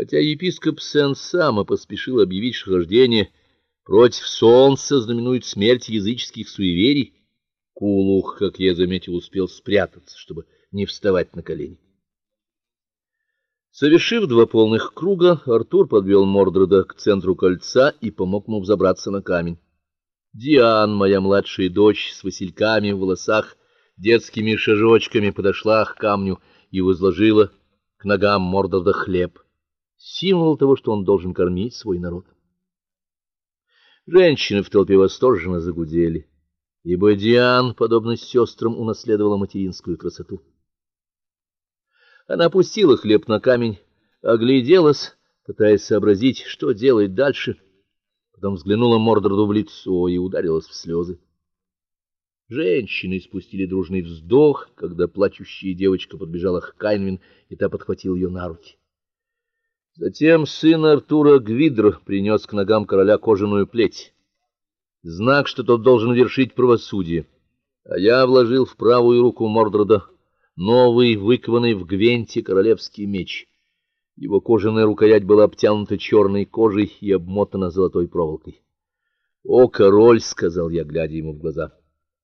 Хотя епископ Сен-Сама поспешил объявить, что рождение против солнца знаменует смерть языческих суеверий, Кулух, как я заметил, успел спрятаться, чтобы не вставать на колени. Совершив два полных круга, Артур подвел Мордреда к центру кольца и помог ему взобраться на камень. Диан, моя младшая дочь, с васильками в волосах, детскими шажочками подошла к камню и возложила к ногам Мордреда хлеб, символ того, что он должен кормить свой народ. Женщины в толпе восторженно загудели ибо Диан, подобно сестрам, унаследовала материнскую красоту. Она опустила хлеб на камень, огляделась, пытаясь сообразить, что делать дальше. Потом взглянула Мордорду в лицо и ударилась в слезы. Женщины испустили дружный вздох, когда плачущая девочка подбежала к Кайнвин, и та подхватила ее на руки. Затем сын Артура Гвидр принес к ногам короля кожаную плеть знак, что тот должен вершить правосудие. А я вложил в правую руку Мордрода новый, выкованный в гвенте королевский меч. Его кожаная рукоять была обтянута черной кожей и обмотана золотой проволокой. "О, король", сказал я, глядя ему в глаза.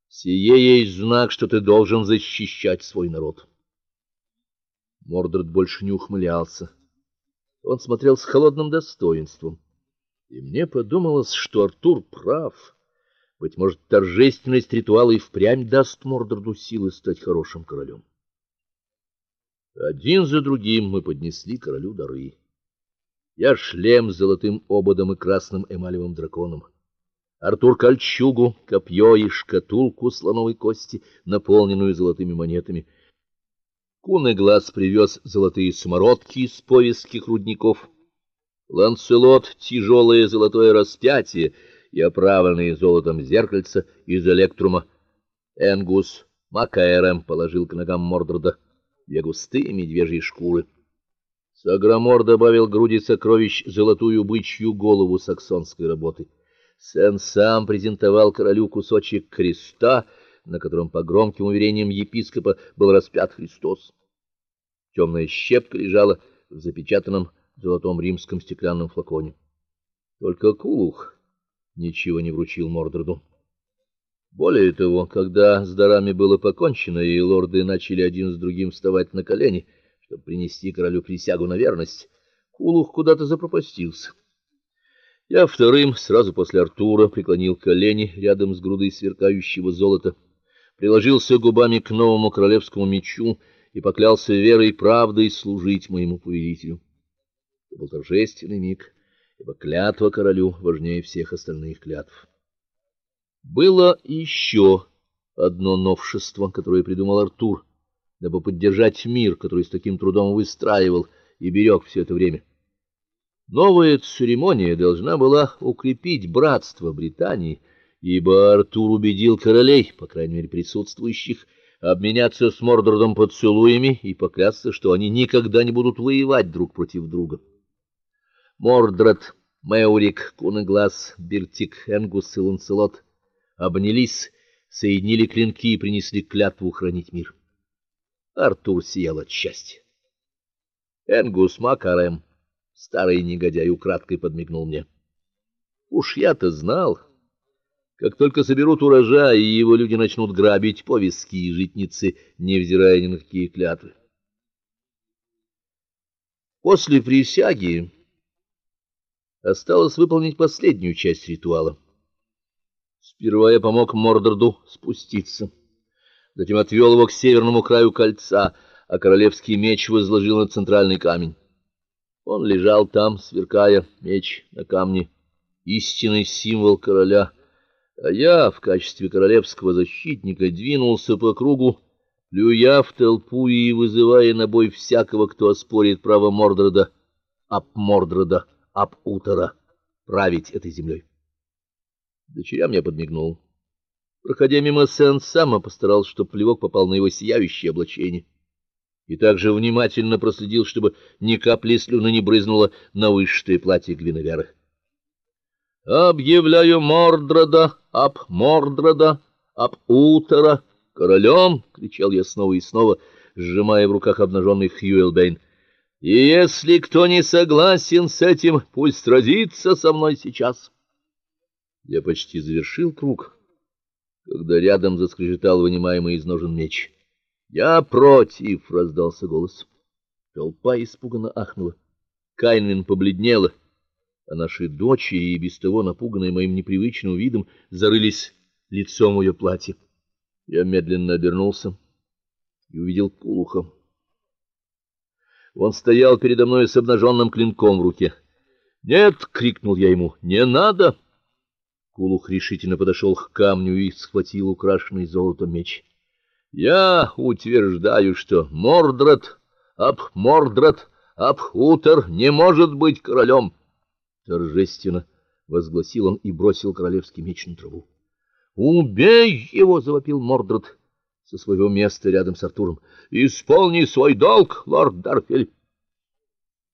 "Сие есть знак, что ты должен защищать свой народ". Мордред больше не ухмылялся. Он смотрел с холодным достоинством. И мне подумалось, что Артур прав. Быть может, торжественность ритуала и впрямь даст Мордорду силы стать хорошим королем. Один за другим мы поднесли королю дары. Я шлем с золотым ободом и красным эмалевым драконом. Артур кольчугу, копье и шкатулку слоновой кости, наполненную золотыми монетами. Куны глаз привез золотые самородки из повеских рудников. Ланселот тяжелое золотое распятие и оправленное золотом зеркальце из электрума. Энгус Макаэром положил к ногам Мордорда две густые медвежьи шкуры. Саграмор добавил груди сокровищ золотую бычью голову саксонской работы. Сен сам презентовал королю кусочек креста, на котором по громким уверениям епископа был распят Христос. Темная щепка лежала в запечатанном золотом римском стеклянном флаконе. Только Кулух ничего не вручил Мордреду. Более того, когда с дарами было покончено, и лорды начали один с другим вставать на колени, чтобы принести королю присягу на верность, Кулух куда-то запропастился. Я вторым, сразу после Артура, преклонил колени рядом с грудой сверкающего золота, приложился губами к новому королевскому мечу и поклялся верой и правдой служить моему повелителю. Это был торжественный миг, ибо клятва королю важнее всех остальных клятв. Было еще одно новшество, которое придумал Артур, дабы поддержать мир, который с таким трудом выстраивал и берег все это время. Новая церемония должна была укрепить братство Британии, ибо Артур убедил королей, по крайней мере присутствующих, обменяться с Мордордом поцелуями и поклясться, что они никогда не будут воевать друг против друга. Мордред, Меурик, Кунаглаз, Биртик, Энгус и Ланселот обнялись, соединили клинки и принесли клятву хранить мир. Артур сиял от счастья. Энгус Макарем, старый негодяй, украдкой подмигнул мне. Уж я-то знал, как только соберут урожай, и его люди начнут грабить повески и житницы, невзирая ни на какие клятвы. После присяги Осталось выполнить последнюю часть ритуала. Сперва я помог Мордорду спуститься, затем отвел его к северному краю кольца, а королевский меч возложил на центральный камень. Он лежал там, сверкая, меч на камне, истинный символ короля. А я в качестве королевского защитника двинулся по кругу, плюя в толпу и вызывая на бой всякого, кто оспорит право Мордрода, об Мордрода об утро править этой землей. Дочерям я подмигнул. Проходя мимо Сен-Сама, постарался, чтобы плевок попал на его сияющее облачение. И также внимательно проследил, чтобы ни капли слюны не брызнуло на вышитое платье Гвиневеры. Объявляю Мордрода, об Мордрода, об утро королем, кричал я снова и снова, сжимая в руках обнаженный Хьюэлбейн. И если кто не согласен с этим, пусть сразится со мной сейчас. Я почти завершил круг, когда рядом заскрежетал вынимаемый из ножен меч. "Я против", раздался голос. Толпа испуганно ахнула. Кайнвин побледнела, а наши дочери, и без того напуганные моим непривычным видом, зарылись лицом в ее платье. Я медленно обернулся и увидел Кулуха. Он стоял передо мной с обнаженным клинком в руке. "Нет!" крикнул я ему. "Не надо!" Кулух решительно подошел к камню и схватил украшенный золотом меч. "Я утверждаю, что Мордред, об Мордред, об Утер не может быть королем!» Торжественно возгласил он и бросил королевский меч на траву. "Убей его!" завопил Мордред со своего места рядом с Артуром. "Исполни свой долг, лорд Дарфель.